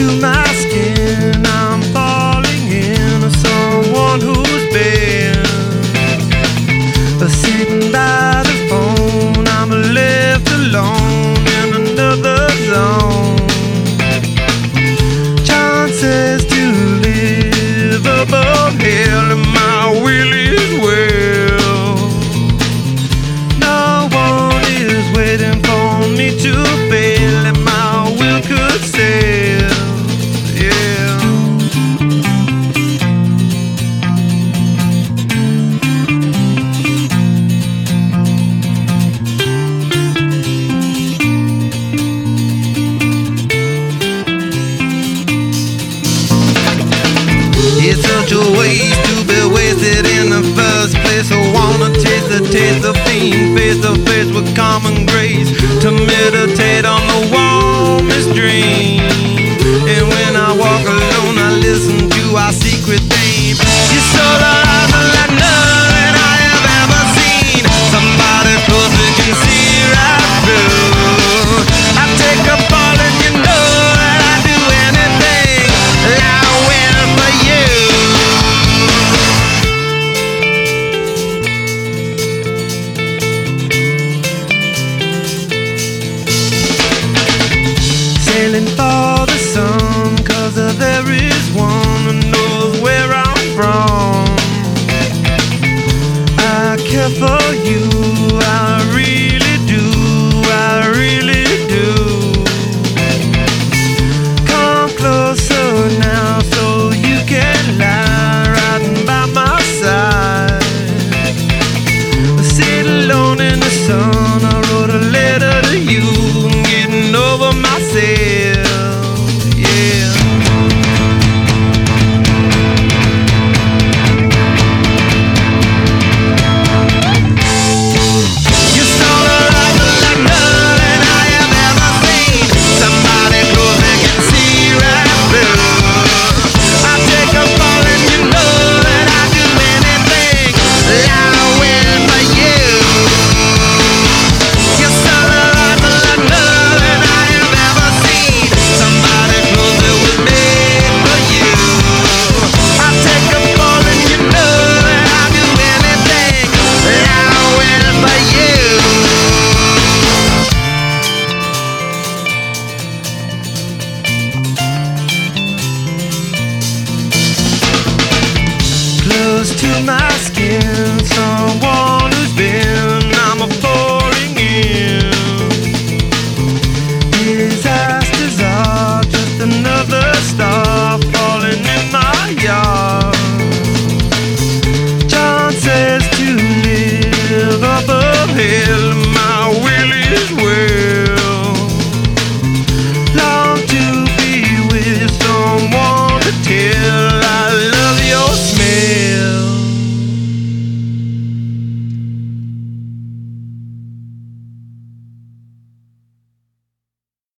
to my A waste to be wasted in the first place. I wanna taste the taste of being face to face with common grace. To meditate on the warmest dream. And when I walk alone, I listen to our secret theme. You're so enfrentar. my skin. So